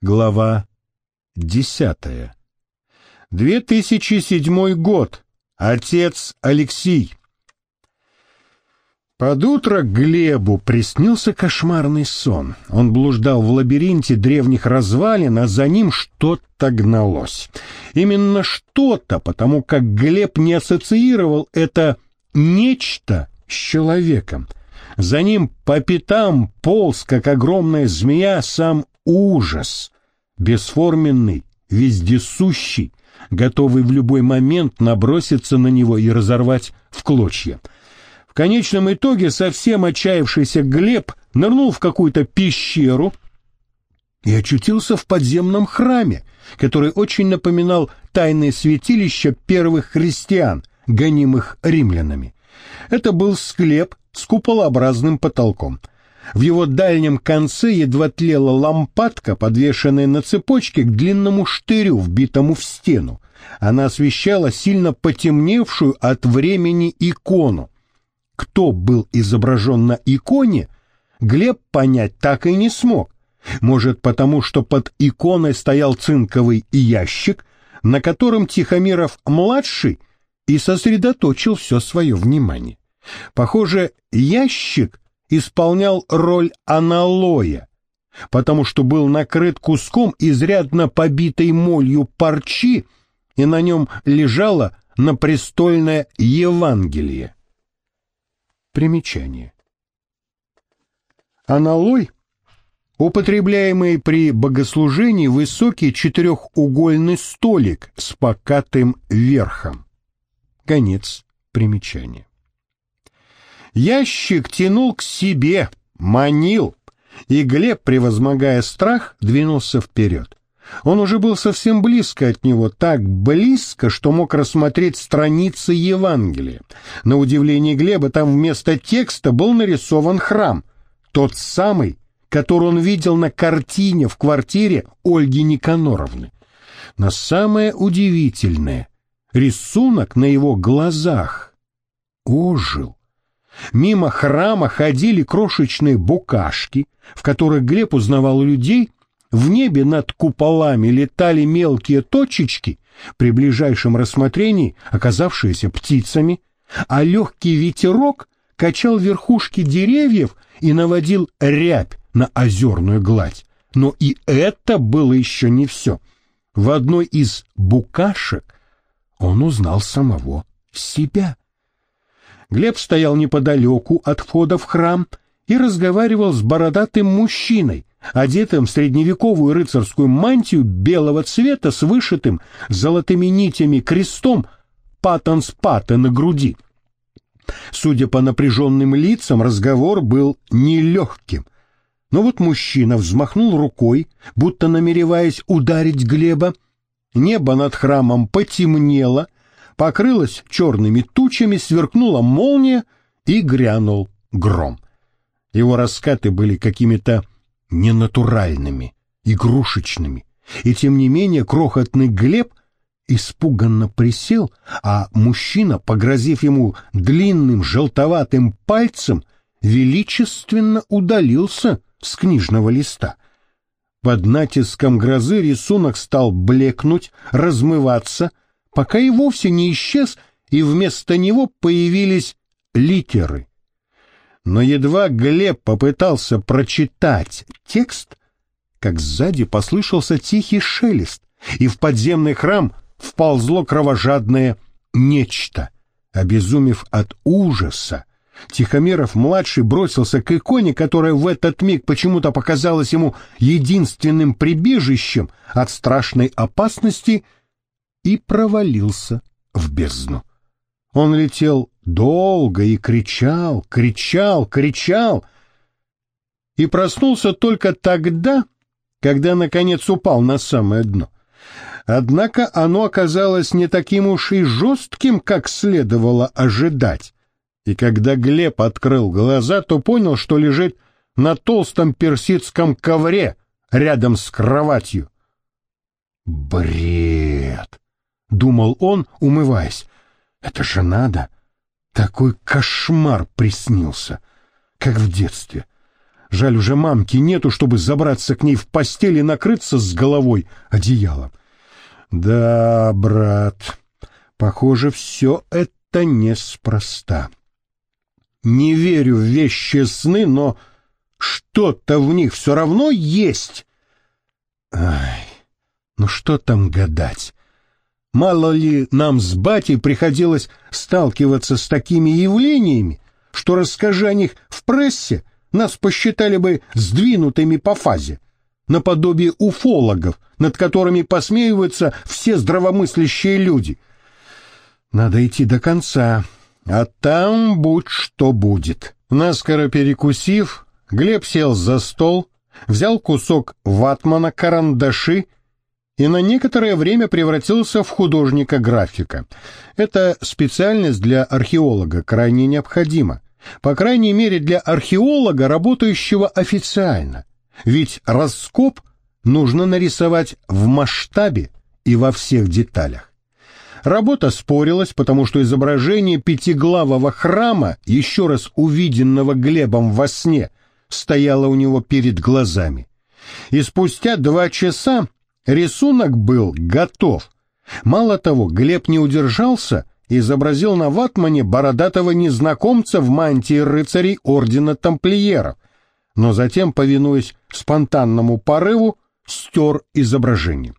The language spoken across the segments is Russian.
Глава десятая. 2007 год. Отец Алексей. Под утро Глебу приснился кошмарный сон. Он блуждал в лабиринте древних развалин, а за ним что-то гналось. Именно что-то, потому как Глеб не ассоциировал это нечто с человеком. За ним по пятам полз, как огромная змея, сам ужас, бесформенный, вездесущий, готовый в любой момент наброситься на него и разорвать в клочья конечном итоге совсем отчаявшийся Глеб нырнул в какую-то пещеру и очутился в подземном храме, который очень напоминал тайное святилище первых христиан, гонимых римлянами. Это был склеп с куполообразным потолком. В его дальнем конце едва тлела лампадка, подвешенная на цепочке к длинному штырю, вбитому в стену. Она освещала сильно потемневшую от времени икону кто был изображен на иконе, Глеб понять так и не смог. Может, потому что под иконой стоял цинковый ящик, на котором Тихомиров-младший и сосредоточил все свое внимание. Похоже, ящик исполнял роль аналоя, потому что был накрыт куском изрядно побитой молью парчи, и на нем лежало напрестольное Евангелие. Примечание. Аналой – употребляемый при богослужении высокий четырехугольный столик с покатым верхом. Конец примечания. Ящик тянул к себе, манил, и Глеб, превозмогая страх, двинулся вперед. Он уже был совсем близко от него, так близко, что мог рассмотреть страницы Евангелия. На удивление Глеба там вместо текста был нарисован храм, тот самый, который он видел на картине в квартире Ольги Никаноровны. Но самое удивительное — рисунок на его глазах ожил. Мимо храма ходили крошечные букашки, в которых Глеб узнавал людей, в небе над куполами летали мелкие точечки, при ближайшем рассмотрении оказавшиеся птицами, а легкий ветерок качал верхушки деревьев и наводил рябь на озерную гладь. Но и это было еще не все. В одной из букашек он узнал самого себя. Глеб стоял неподалеку от входа в храм и разговаривал с бородатым мужчиной, одетым в средневековую рыцарскую мантию белого цвета с вышитым золотыми нитями крестом патон-спата на груди. Судя по напряженным лицам, разговор был нелегким. Но вот мужчина взмахнул рукой, будто намереваясь ударить Глеба. Небо над храмом потемнело, покрылось черными тучами, сверкнула молния и грянул гром. Его раскаты были какими-то ненатуральными, игрушечными, и тем не менее крохотный Глеб испуганно присел, а мужчина, погрозив ему длинным желтоватым пальцем, величественно удалился с книжного листа. Под натиском грозы рисунок стал блекнуть, размываться, пока и вовсе не исчез, и вместо него появились литеры но едва Глеб попытался прочитать текст, как сзади послышался тихий шелест, и в подземный храм вползло кровожадное нечто. Обезумев от ужаса, Тихомиров-младший бросился к иконе, которая в этот миг почему-то показалась ему единственным прибежищем от страшной опасности, и провалился в бездну. Он летел долго и кричал, кричал, кричал, и проснулся только тогда, когда, наконец, упал на самое дно. Однако оно оказалось не таким уж и жестким, как следовало ожидать. И когда Глеб открыл глаза, то понял, что лежит на толстом персидском ковре рядом с кроватью. «Бред!» — думал он, умываясь. «Это же надо!» Такой кошмар приснился, как в детстве. Жаль, уже мамки нету, чтобы забраться к ней в постель и накрыться с головой одеялом. Да, брат, похоже, все это неспроста. Не верю в вещи сны, но что-то в них все равно есть. Ай, ну что там гадать? Мало ли нам с батей приходилось сталкиваться с такими явлениями, что расскажи о них в прессе, нас посчитали бы сдвинутыми по фазе, наподобие уфологов, над которыми посмеиваются все здравомыслящие люди. Надо идти до конца, а там будь что будет. Наскоро перекусив, Глеб сел за стол, взял кусок ватмана, карандаши и на некоторое время превратился в художника-графика. Эта специальность для археолога крайне необходима, по крайней мере для археолога, работающего официально. Ведь раскоп нужно нарисовать в масштабе и во всех деталях. Работа спорилась, потому что изображение пятиглавого храма, еще раз увиденного Глебом во сне, стояло у него перед глазами. И спустя два часа рисунок был готов. Мало того, Глеб не удержался и изобразил на ватмане бородатого незнакомца в мантии рыцарей ордена тамплиеров, но затем, повинуясь спонтанному порыву, стер изображение.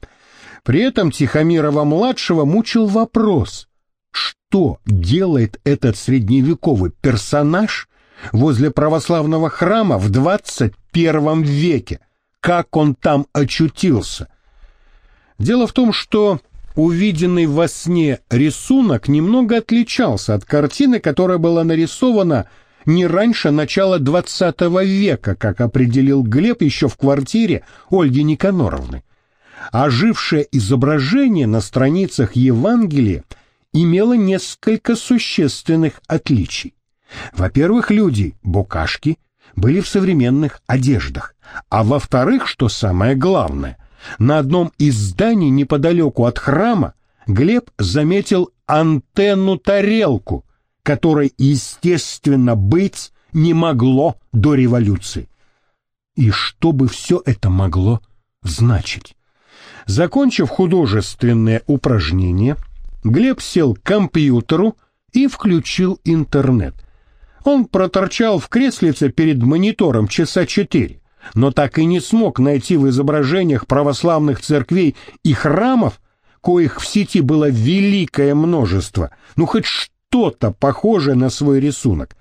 При этом Тихомирова-младшего мучил вопрос, что делает этот средневековый персонаж возле православного храма в 21 веке, как он там очутился. Дело в том, что увиденный во сне рисунок немного отличался от картины, которая была нарисована не раньше начала XX века, как определил Глеб еще в квартире Ольги Никаноровны. Ожившее изображение на страницах Евангелия имело несколько существенных отличий. Во-первых, люди, букашки, были в современных одеждах, а во-вторых, что самое главное, на одном из зданий неподалеку от храма Глеб заметил антенну-тарелку, которой, естественно, быть не могло до революции. И что бы все это могло значить? Закончив художественное упражнение, Глеб сел к компьютеру и включил интернет. Он проторчал в креслице перед монитором часа четыре, но так и не смог найти в изображениях православных церквей и храмов, коих в сети было великое множество, ну хоть что-то похожее на свой рисунок.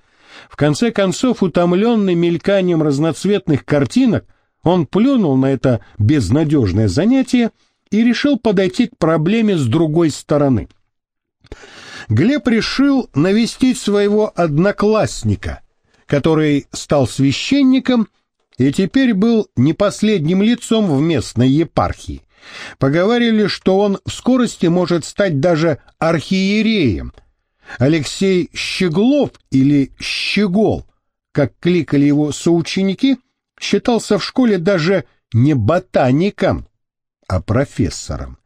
В конце концов, утомленный мельканием разноцветных картинок, он плюнул на это безнадежное занятие и решил подойти к проблеме с другой стороны. Глеб решил навестить своего одноклассника, который стал священником и теперь был не последним лицом в местной епархии. Поговорили, что он в скорости может стать даже архиереем – Алексей Щеглов или Щегол, как кликали его соученики, считался в школе даже не ботаником, а профессором.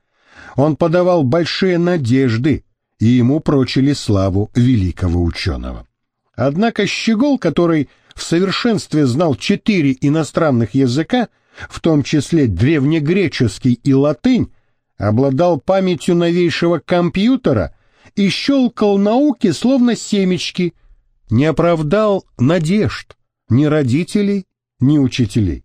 Он подавал большие надежды, и ему прочили славу великого ученого. Однако Щегол, который в совершенстве знал четыре иностранных языка, в том числе древнегреческий и латынь, обладал памятью новейшего компьютера и щелкал науки, словно семечки, не оправдал надежд ни родителей, ни учителей.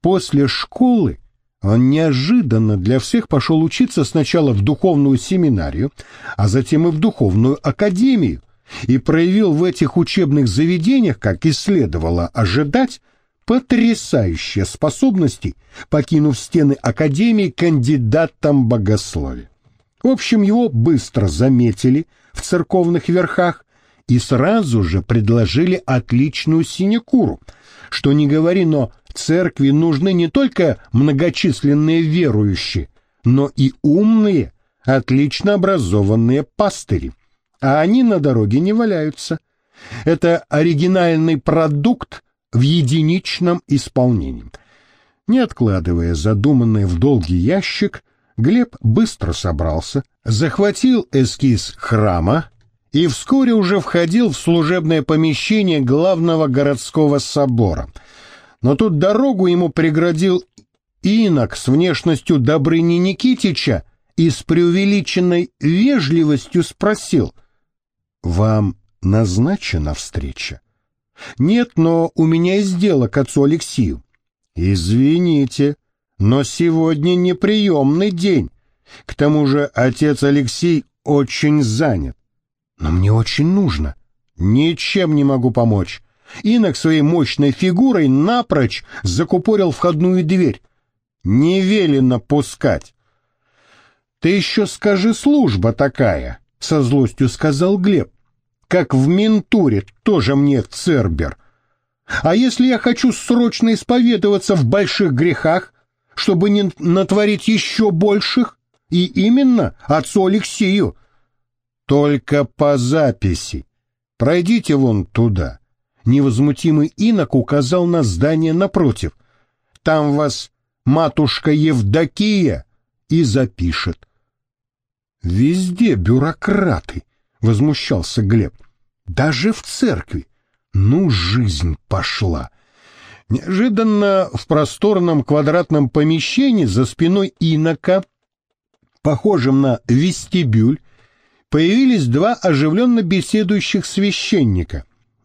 После школы он неожиданно для всех пошел учиться сначала в духовную семинарию, а затем и в духовную академию, и проявил в этих учебных заведениях, как и следовало ожидать, потрясающие способности, покинув стены академии кандидатом богословия. В общем, его быстро заметили в церковных верхах и сразу же предложили отличную синекуру. Что не говори, но церкви нужны не только многочисленные верующие, но и умные, отлично образованные пастыри. А они на дороге не валяются. Это оригинальный продукт в единичном исполнении. Не откладывая задуманное в долгий ящик, Глеб быстро собрался, захватил эскиз храма и вскоре уже входил в служебное помещение главного городского собора. Но тут дорогу ему преградил инок с внешностью Добрыни Никитича и с преувеличенной вежливостью спросил, «Вам назначена встреча?» «Нет, но у меня есть дело к отцу Алексею». «Извините, но сегодня неприемный день. К тому же отец Алексей очень занят. Но мне очень нужно. Ничем не могу помочь. Инок своей мощной фигурой напрочь закупорил входную дверь. Не велено пускать. «Ты еще скажи, служба такая», — со злостью сказал Глеб. «Как в ментуре, тоже мне цербер. А если я хочу срочно исповедоваться в больших грехах, чтобы не натворить еще больших, и именно отцу Алексею. Только по записи. Пройдите вон туда. Невозмутимый инок указал на здание напротив. Там вас матушка Евдокия и запишет. Везде бюрократы, возмущался Глеб. Даже в церкви. Ну, жизнь пошла. Неожиданно в просторном квадратном помещении за спиной инока, похожем на вестибюль, появились два оживленно беседующих священника,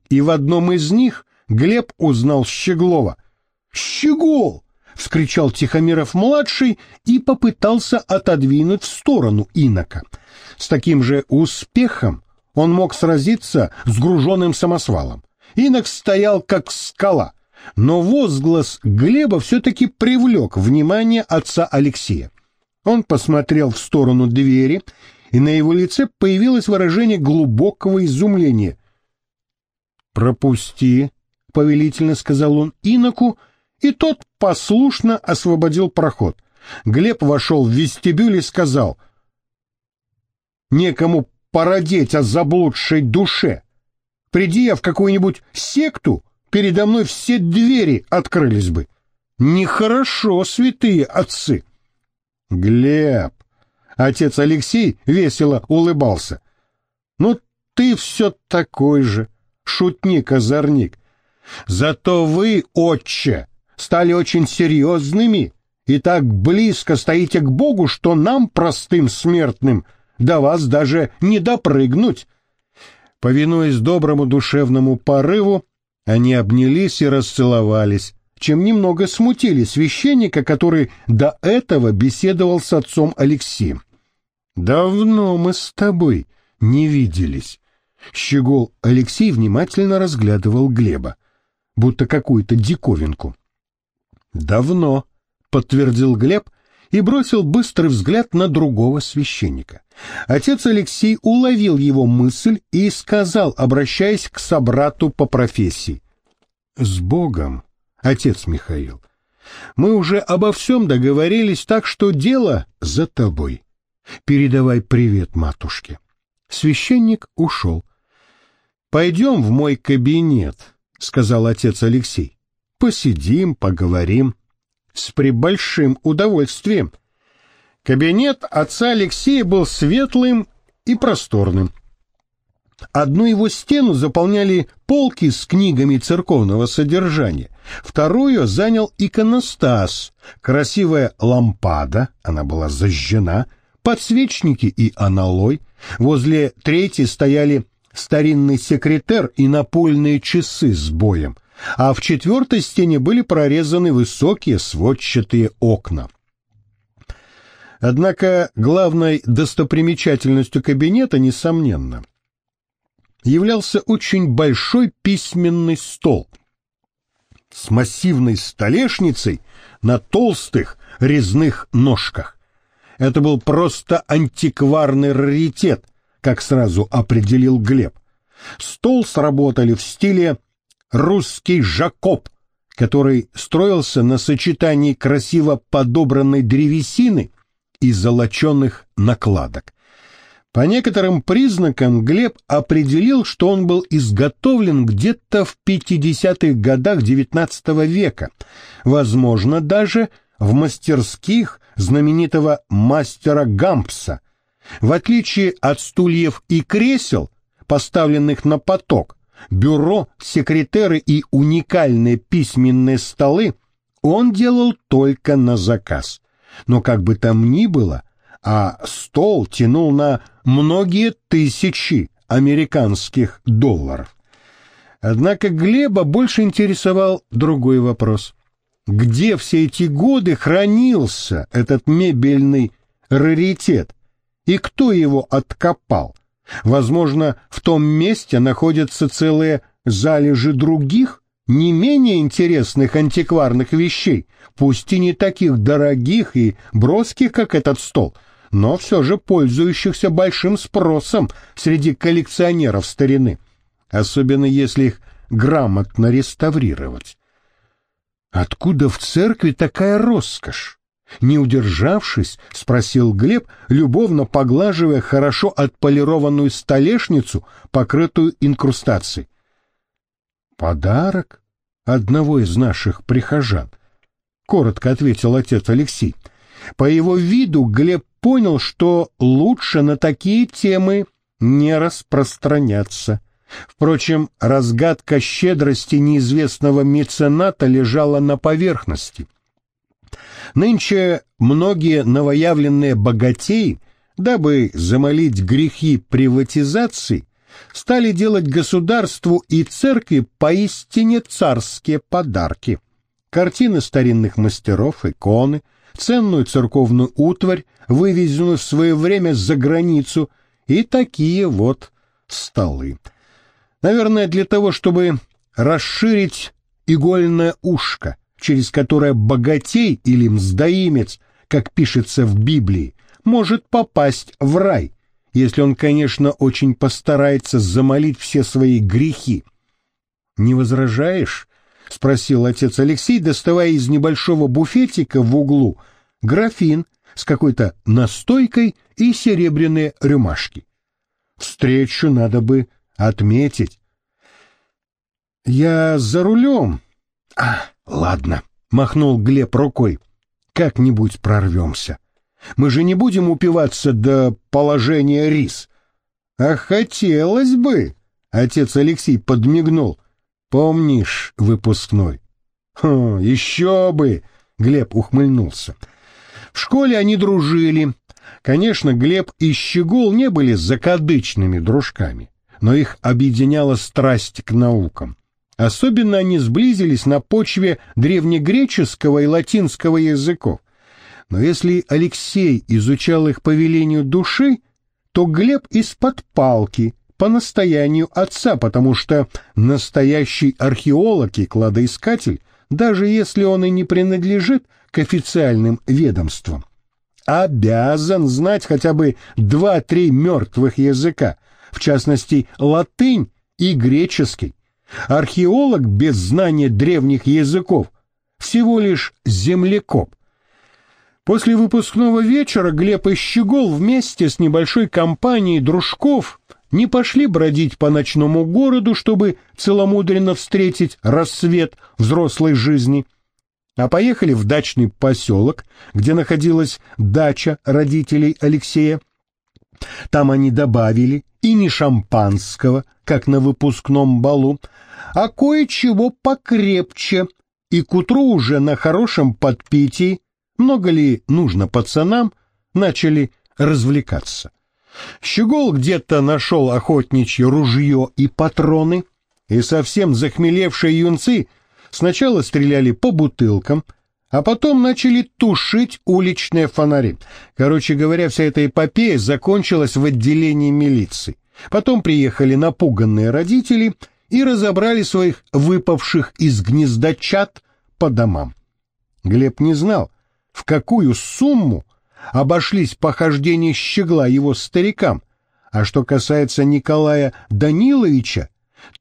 и в одном из них Глеб узнал Щеглова. «Щегол!» — вскричал Тихомиров-младший и попытался отодвинуть в сторону инока. С таким же успехом он мог сразиться с груженным самосвалом. Инок стоял как скала — но возглас Глеба все-таки привлек внимание отца Алексея. Он посмотрел в сторону двери, и на его лице появилось выражение глубокого изумления. «Пропусти», — повелительно сказал он иноку, и тот послушно освободил проход. Глеб вошел в вестибюль и сказал, «Некому породеть о заблудшей душе. Приди я в какую-нибудь секту, передо мной все двери открылись бы. Нехорошо, святые отцы. Глеб, отец Алексей весело улыбался. Ну, ты все такой же, шутник-озорник. Зато вы, отче, стали очень серьезными и так близко стоите к Богу, что нам, простым смертным, до вас даже не допрыгнуть. Повинуясь доброму душевному порыву, они обнялись и расцеловались, чем немного смутили священника, который до этого беседовал с отцом Алексеем. «Давно мы с тобой не виделись». Щегол Алексей внимательно разглядывал Глеба, будто какую-то диковинку. «Давно», — подтвердил Глеб и бросил быстрый взгляд на другого священника. Отец Алексей уловил его мысль и сказал, обращаясь к собрату по профессии. «С Богом, отец Михаил, мы уже обо всем договорились, так что дело за тобой. Передавай привет матушке». Священник ушел. «Пойдем в мой кабинет», — сказал отец Алексей. «Посидим, поговорим». «С прибольшим удовольствием», Кабинет отца Алексея был светлым и просторным. Одну его стену заполняли полки с книгами церковного содержания, вторую занял иконостас, красивая лампада, она была зажжена, подсвечники и аналой, возле третьей стояли старинный секретер и напольные часы с боем, а в четвертой стене были прорезаны высокие сводчатые окна. Однако главной достопримечательностью кабинета, несомненно, являлся очень большой письменный стол с массивной столешницей на толстых резных ножках. Это был просто антикварный раритет, как сразу определил Глеб. Стол сработали в стиле «русский Жакоб», который строился на сочетании красиво подобранной древесины и золоченных накладок. По некоторым признакам Глеб определил, что он был изготовлен где-то в 50-х годах XIX века, возможно, даже в мастерских знаменитого мастера Гампса. В отличие от стульев и кресел, поставленных на поток, бюро, секретеры и уникальные письменные столы он делал только на заказ. Но как бы там ни было, а стол тянул на многие тысячи американских долларов. Однако Глеба больше интересовал другой вопрос. Где все эти годы хранился этот мебельный раритет? И кто его откопал? Возможно, в том месте находятся целые залежи других, не менее интересных антикварных вещей, пусть и не таких дорогих и броских, как этот стол, но все же пользующихся большим спросом среди коллекционеров старины, особенно если их грамотно реставрировать. Откуда в церкви такая роскошь? Не удержавшись, спросил Глеб, любовно поглаживая хорошо отполированную столешницу, покрытую инкрустацией. Подарок одного из наших прихожан, коротко ответил отец Алексей. По его виду Глеб понял, что лучше на такие темы не распространяться. Впрочем, разгадка щедрости неизвестного мецената лежала на поверхности. Нынче многие новоявленные богатеи, дабы замолить грехи приватизации, стали делать государству и церкви поистине царские подарки. Картины старинных мастеров, иконы, ценную церковную утварь, вывезенную в свое время за границу, и такие вот столы. Наверное, для того, чтобы расширить игольное ушко, через которое богатей или мздоимец, как пишется в Библии, может попасть в рай, если он, конечно, очень постарается замолить все свои грехи. «Не возражаешь?» — спросил отец Алексей, доставая из небольшого буфетика в углу графин с какой-то настойкой и серебряные рюмашки. «Встречу надо бы отметить». «Я за рулем». «А, ладно», — махнул Глеб рукой. «Как-нибудь прорвемся». Мы же не будем упиваться до положения рис. А хотелось бы, отец Алексей подмигнул. Помнишь, выпускной? Хм, еще бы, Глеб ухмыльнулся. В школе они дружили. Конечно, Глеб и Щегол не были закадычными дружками, но их объединяла страсть к наукам. Особенно они сблизились на почве древнегреческого и латинского языков. Но если Алексей изучал их по велению души, то Глеб из-под палки, по настоянию отца, потому что настоящий археолог и кладоискатель, даже если он и не принадлежит к официальным ведомствам, обязан знать хотя бы два-три мертвых языка, в частности латынь и греческий. Археолог без знания древних языков всего лишь землекоп, После выпускного вечера Глеб и Щегол вместе с небольшой компанией дружков не пошли бродить по ночному городу, чтобы целомудренно встретить рассвет взрослой жизни, а поехали в дачный поселок, где находилась дача родителей Алексея. Там они добавили и не шампанского, как на выпускном балу, а кое-чего покрепче, и к утру уже на хорошем подпитии много ли нужно пацанам, начали развлекаться. Щегол где-то нашел охотничье ружье и патроны, и совсем захмелевшие юнцы сначала стреляли по бутылкам, а потом начали тушить уличные фонари. Короче говоря, вся эта эпопея закончилась в отделении милиции. Потом приехали напуганные родители и разобрали своих выпавших из гнезда чад по домам. Глеб не знал, в какую сумму обошлись похождения щегла его старикам, а что касается Николая Даниловича,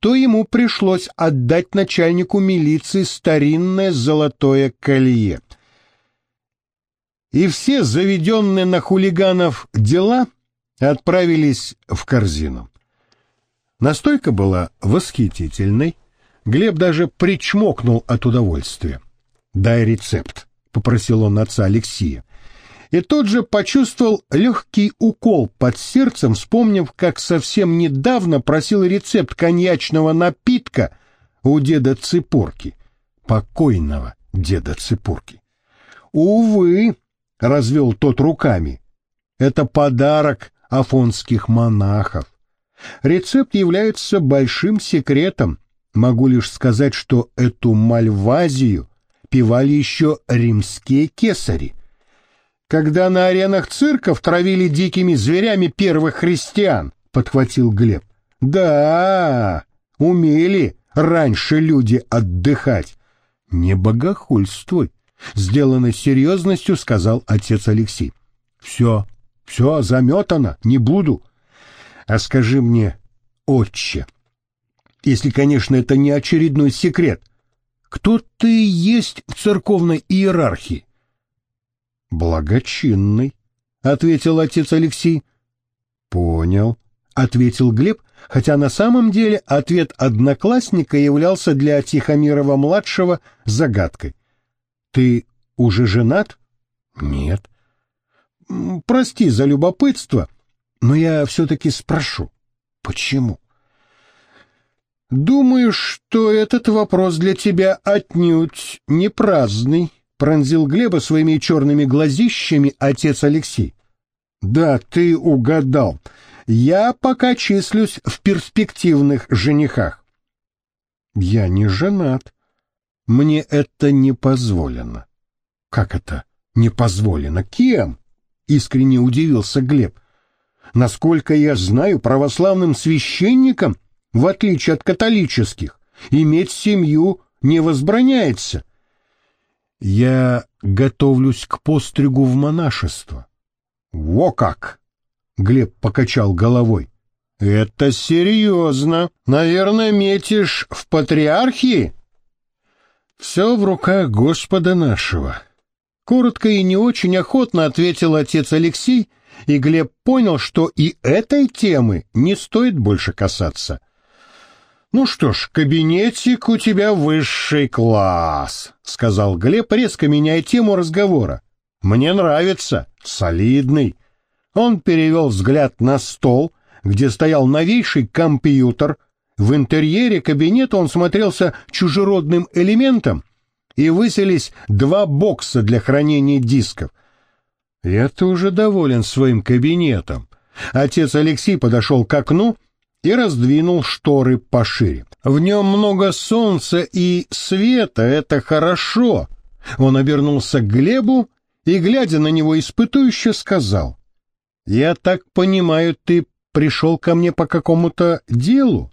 то ему пришлось отдать начальнику милиции старинное золотое колье. И все заведенные на хулиганов дела отправились в корзину. Настойка была восхитительной, Глеб даже причмокнул от удовольствия. «Дай рецепт», — попросил он отца Алексея. И тут же почувствовал легкий укол под сердцем, вспомнив, как совсем недавно просил рецепт коньячного напитка у деда Цыпурки, покойного деда Цыпурки. «Увы», — развел тот руками, — «это подарок афонских монахов. Рецепт является большим секретом. Могу лишь сказать, что эту мальвазию пивали еще римские кесари» когда на аренах цирков травили дикими зверями первых христиан, — подхватил Глеб. — Да, умели раньше люди отдыхать. — Не богохульствуй, — сделанной серьезностью сказал отец Алексей. — Все, все заметано, не буду. А скажи мне, отче, если, конечно, это не очередной секрет, кто ты есть в церковной иерархии? Благочинный, ответил отец Алексей. Понял, ответил Глеб, хотя на самом деле ответ одноклассника являлся для Тихомирова-младшего загадкой. Ты уже женат? Нет. Прости за любопытство, но я все-таки спрошу, почему? Думаю, что этот вопрос для тебя отнюдь не праздный, пронзил Глеба своими черными глазищами отец Алексей. «Да, ты угадал. Я пока числюсь в перспективных женихах». «Я не женат. Мне это не позволено». «Как это не позволено? Кем?» — искренне удивился Глеб. «Насколько я знаю, православным священникам, в отличие от католических, иметь семью не возбраняется». Я готовлюсь к постригу в монашество. Во как! Глеб покачал головой. Это серьезно. Наверное, метишь в патриархии? Все в руках Господа нашего. Коротко и не очень охотно ответил отец Алексей, и Глеб понял, что и этой темы не стоит больше касаться. — «Ну что ж, кабинетик у тебя высший класс», — сказал Глеб, резко меняя тему разговора. «Мне нравится, солидный». Он перевел взгляд на стол, где стоял новейший компьютер. В интерьере кабинета он смотрелся чужеродным элементом, и выселись два бокса для хранения дисков. Я-то уже доволен своим кабинетом. Отец Алексей подошел к окну и раздвинул шторы пошире. В нем много солнца и света, это хорошо. Он обернулся к Глебу и, глядя на него испытующе, сказал, «Я так понимаю, ты пришел ко мне по какому-то делу?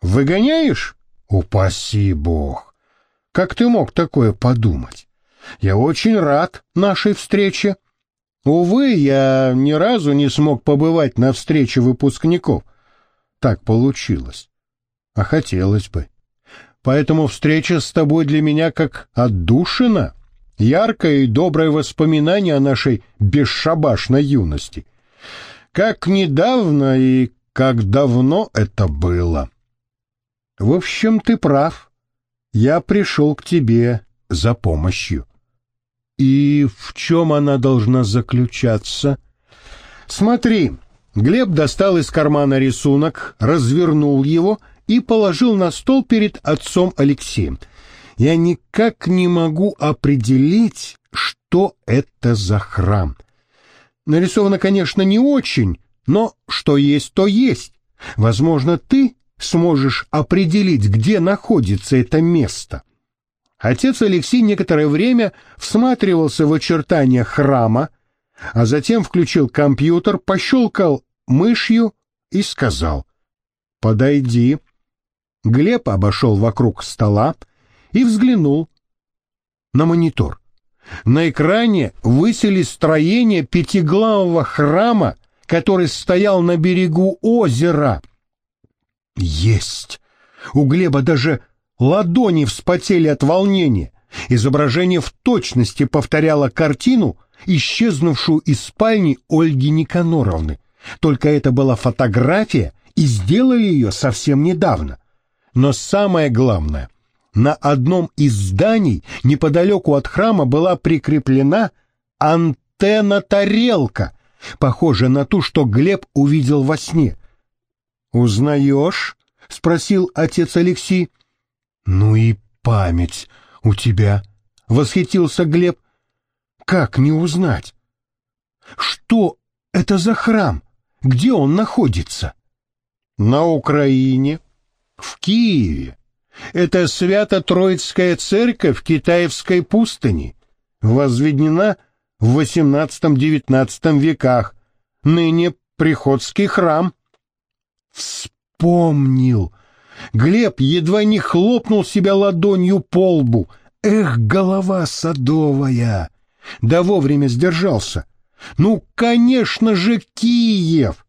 Выгоняешь? Упаси бог! Как ты мог такое подумать? Я очень рад нашей встрече. Увы, я ни разу не смог побывать на встрече выпускников» так получилось. А хотелось бы. Поэтому встреча с тобой для меня как отдушина, яркое и доброе воспоминание о нашей бесшабашной юности. Как недавно и как давно это было. В общем, ты прав. Я пришел к тебе за помощью. И в чем она должна заключаться? Смотри, Глеб достал из кармана рисунок, развернул его и положил на стол перед отцом Алексеем. Я никак не могу определить, что это за храм. Нарисовано, конечно, не очень, но что есть, то есть. Возможно, ты сможешь определить, где находится это место. Отец Алексей некоторое время всматривался в очертания храма, а затем включил компьютер, пощелкал мышью и сказал «Подойди». Глеб обошел вокруг стола и взглянул на монитор. На экране высились строение пятиглавого храма, который стоял на берегу озера. Есть! У Глеба даже ладони вспотели от волнения. Изображение в точности повторяло картину, исчезнувшую из спальни Ольги Никаноровны. Только это была фотография, и сделали ее совсем недавно. Но самое главное, на одном из зданий неподалеку от храма была прикреплена антенна антенна тарелка, похожая на ту, что Глеб увидел во сне. «Узнаешь?» — спросил отец Алексей. «Ну и память у тебя!» — восхитился Глеб. «Как не узнать? Что это за храм? Где он находится?» «На Украине, в Киеве. Это Свято-Троицкая церковь Китаевской пустыни, возведена в XVIII-XIX веках, ныне Приходский храм». «Вспомнил!» Глеб едва не хлопнул себя ладонью по лбу. Эх, голова садовая! Да вовремя сдержался. Ну, конечно же, Киев!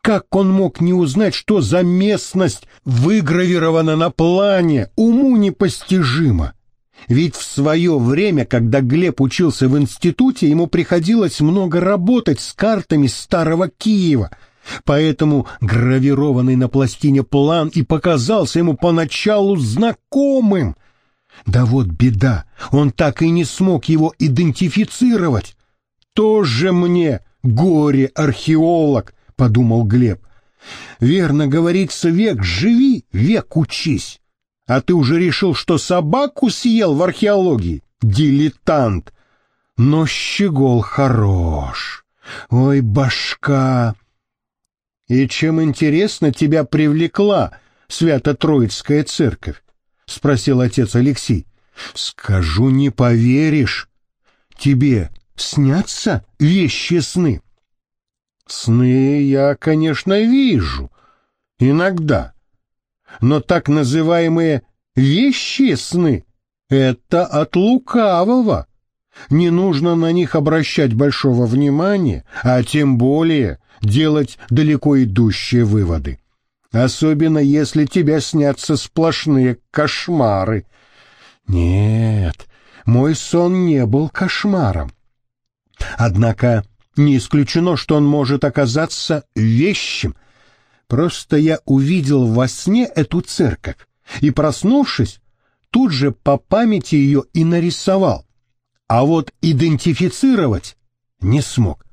Как он мог не узнать, что за местность выгравирована на плане, уму непостижимо? Ведь в свое время, когда Глеб учился в институте, ему приходилось много работать с картами старого Киева — Поэтому гравированный на пластине план и показался ему поначалу знакомым. Да вот беда, он так и не смог его идентифицировать. «Тоже мне горе-археолог», — подумал Глеб. «Верно говорится, век живи, век учись. А ты уже решил, что собаку съел в археологии? Дилетант!» Но щегол хорош. Ой, башка! И чем интересно тебя привлекла Свято-Троицкая церковь? — спросил отец Алексей. — Скажу, не поверишь. Тебе снятся вещи сны? — Сны я, конечно, вижу. Иногда. Но так называемые вещи сны — это от лукавого. Не нужно на них обращать большого внимания, а тем более делать далеко идущие выводы. Особенно если тебе снятся сплошные кошмары. Нет, мой сон не был кошмаром. Однако не исключено, что он может оказаться вещим. Просто я увидел во сне эту церковь и, проснувшись, тут же по памяти ее и нарисовал. А вот идентифицировать не смог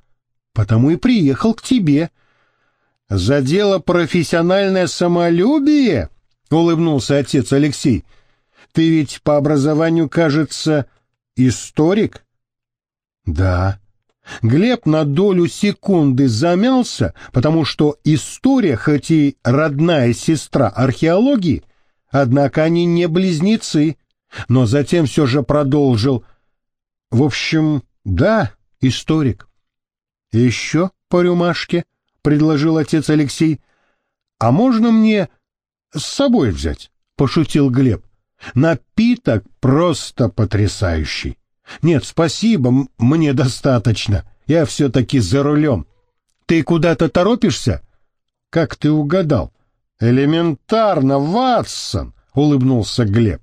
потому и приехал к тебе. — За дело профессиональное самолюбие? — улыбнулся отец Алексей. — Ты ведь по образованию, кажется, историк? — Да. Глеб на долю секунды замялся, потому что история, хоть и родная сестра археологии, однако они не близнецы, но затем все же продолжил. В общем, да, историк. «Еще по рюмашке?» — предложил отец Алексей. «А можно мне с собой взять?» — пошутил Глеб. «Напиток просто потрясающий. Нет, спасибо, мне достаточно. Я все-таки за рулем. Ты куда-то торопишься?» «Как ты угадал?» «Элементарно, Ватсон!» — улыбнулся Глеб.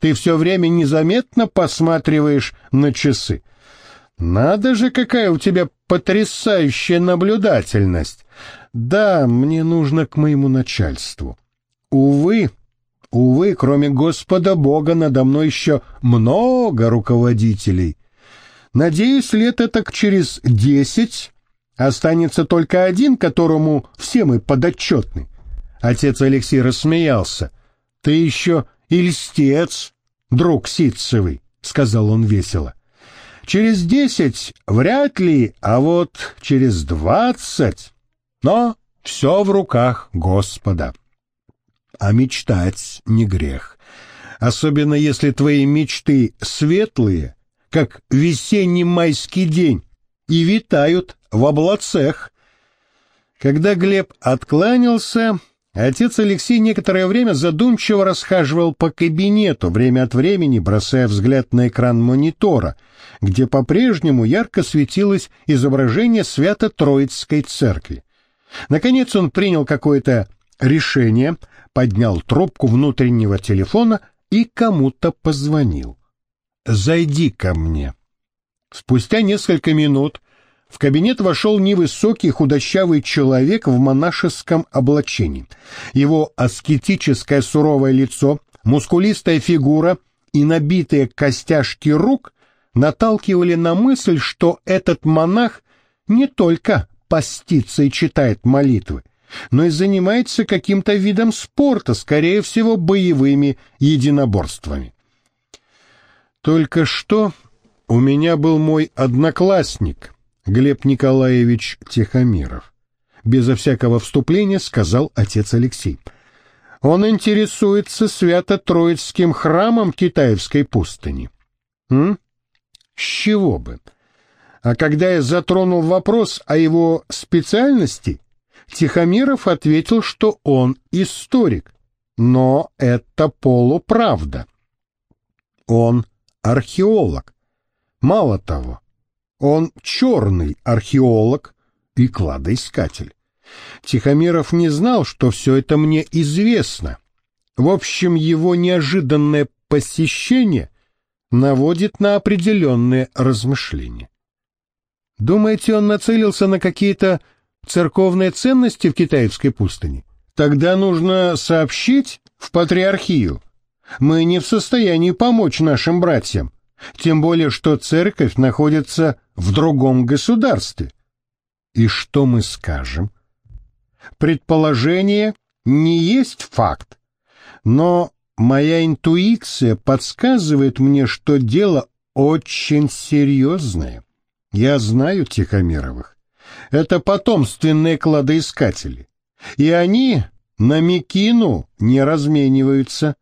«Ты все время незаметно посматриваешь на часы. Надо же, какая у тебя потрясающая наблюдательность. Да, мне нужно к моему начальству. Увы, увы, кроме Господа Бога надо мной еще много руководителей. Надеюсь, лет так через десять останется только один, которому все мы подотчетны. Отец Алексей рассмеялся. Ты еще и друг Ситцевый, сказал он весело. Через десять вряд ли, а вот через двадцать. Но все в руках Господа. А мечтать не грех. Особенно если твои мечты светлые, как весенний майский день, и витают в облацах. Когда Глеб откланялся, Отец Алексей некоторое время задумчиво расхаживал по кабинету, время от времени бросая взгляд на экран монитора, где по-прежнему ярко светилось изображение Свято-Троицкой церкви. Наконец он принял какое-то решение, поднял трубку внутреннего телефона и кому-то позвонил. «Зайди ко мне». Спустя несколько минут в кабинет вошел невысокий худощавый человек в монашеском облачении. Его аскетическое суровое лицо, мускулистая фигура и набитые костяшки рук наталкивали на мысль, что этот монах не только постится и читает молитвы, но и занимается каким-то видом спорта, скорее всего, боевыми единоборствами. Только что у меня был мой одноклассник, Глеб Николаевич Тихомиров. Безо всякого вступления сказал отец Алексей. Он интересуется свято-троицким храмом Китаевской пустыни. М? С чего бы? А когда я затронул вопрос о его специальности, Тихомиров ответил, что он историк. Но это полуправда. Он археолог. Мало того, он черный археолог и кладоискатель. Тихомиров не знал, что все это мне известно. В общем, его неожиданное посещение наводит на определенные размышления. Думаете, он нацелился на какие-то церковные ценности в китайской пустыне? Тогда нужно сообщить в патриархию. Мы не в состоянии помочь нашим братьям, тем более что церковь находится в другом государстве. И что мы скажем? Предположение не есть факт, но моя интуиция подсказывает мне, что дело очень серьезное. Я знаю Тихомировых. Это потомственные кладоискатели. И они на Микину не размениваются.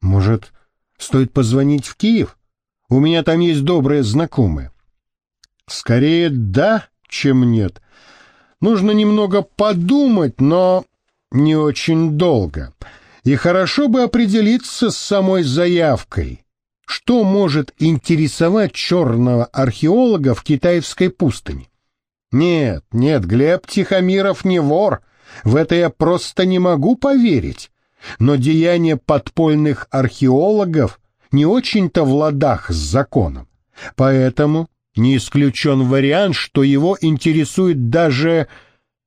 Может, стоит позвонить в Киев? У меня там есть добрые знакомые. Скорее да, чем нет. Нужно немного подумать, но не очень долго. И хорошо бы определиться с самой заявкой. Что может интересовать черного археолога в китайской пустыне? Нет, нет, Глеб Тихомиров не вор. В это я просто не могу поверить. Но деяния подпольных археологов не очень-то в ладах с законом. Поэтому не исключен вариант, что его интересует даже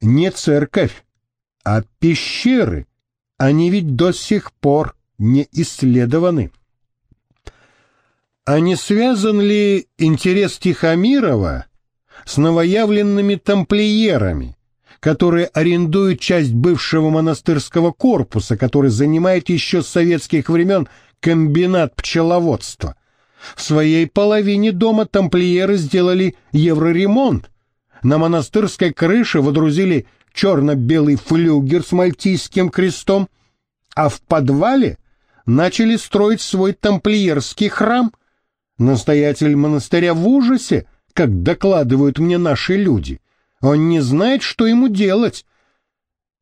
не церковь, а пещеры. Они ведь до сих пор не исследованы. А не связан ли интерес Тихомирова с новоявленными тамплиерами, которые арендуют часть бывшего монастырского корпуса, который занимает еще с советских времен комбинат пчеловодства? В своей половине дома тамплиеры сделали евроремонт. На монастырской крыше водрузили черно-белый флюгер с мальтийским крестом, а в подвале начали строить свой тамплиерский храм. Настоятель монастыря в ужасе, как докладывают мне наши люди. Он не знает, что ему делать.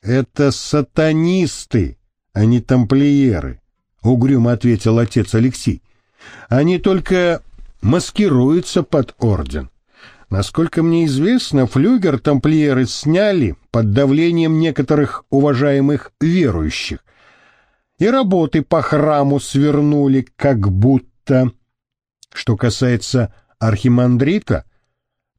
Это сатанисты, а не тамплиеры, — угрюмо ответил отец Алексей. Они только маскируются под орден. Насколько мне известно, флюгер тамплиеры сняли под давлением некоторых уважаемых верующих. И работы по храму свернули, как будто. Что касается архимандрита,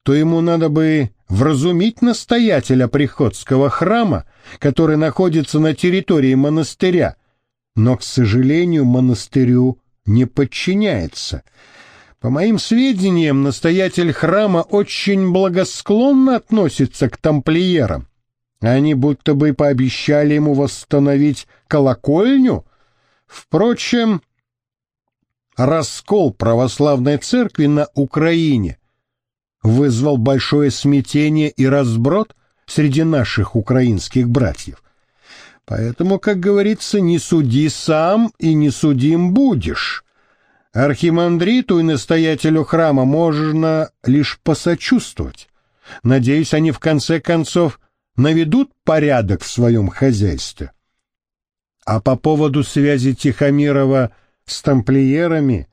то ему надо бы вразумить настоятеля приходского храма, который находится на территории монастыря, но, к сожалению, монастырю не подчиняется. По моим сведениям, настоятель храма очень благосклонно относится к тамплиерам. Они будто бы пообещали ему восстановить колокольню. Впрочем, раскол православной церкви на Украине вызвал большое смятение и разброд среди наших украинских братьев. Поэтому, как говорится, не суди сам и не судим будешь. Архимандриту и настоятелю храма можно лишь посочувствовать. Надеюсь, они в конце концов наведут порядок в своем хозяйстве. А по поводу связи Тихомирова с тамплиерами?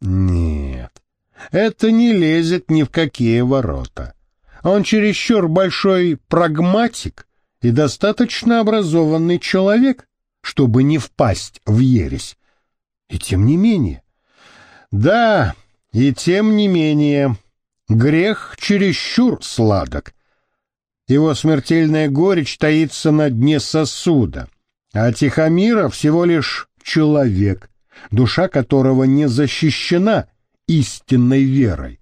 Нет, это не лезет ни в какие ворота. Он чересчур большой прагматик и достаточно образованный человек, чтобы не впасть в ересь. И тем не менее. Да, и тем не менее. Грех чересчур сладок. Его смертельная горечь таится на дне сосуда, а Тихомира всего лишь человек, душа которого не защищена истинной верой.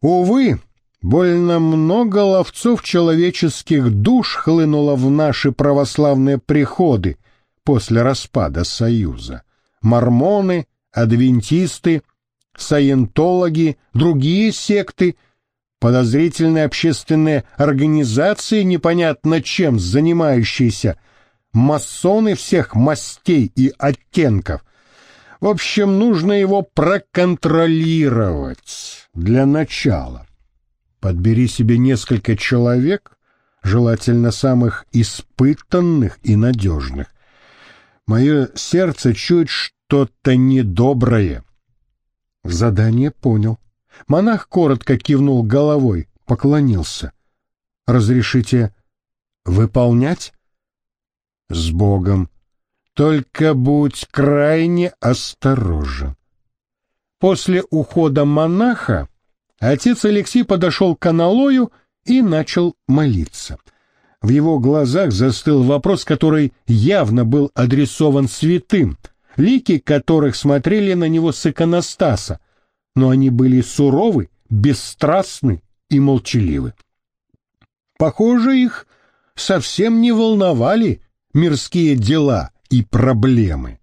Увы, больно много ловцов человеческих душ хлынуло в наши православные приходы после распада Союза. Мормоны, адвентисты, саентологи, другие секты, подозрительные общественные организации, непонятно чем занимающиеся, масоны всех мастей и оттенков. В общем, нужно его проконтролировать для начала. Подбери себе несколько человек, желательно самых испытанных и надежных. Мое сердце чует что-то недоброе. Задание понял. Монах коротко кивнул головой, поклонился. «Разрешите выполнять?» «С Богом! Только будь крайне осторожен!» После ухода монаха отец Алексей подошел к аналою и начал молиться. В его глазах застыл вопрос, который явно был адресован святым, лики которых смотрели на него с иконостаса, но они были суровы, бесстрастны и молчаливы. Похоже, их совсем не волновали мирские дела и проблемы.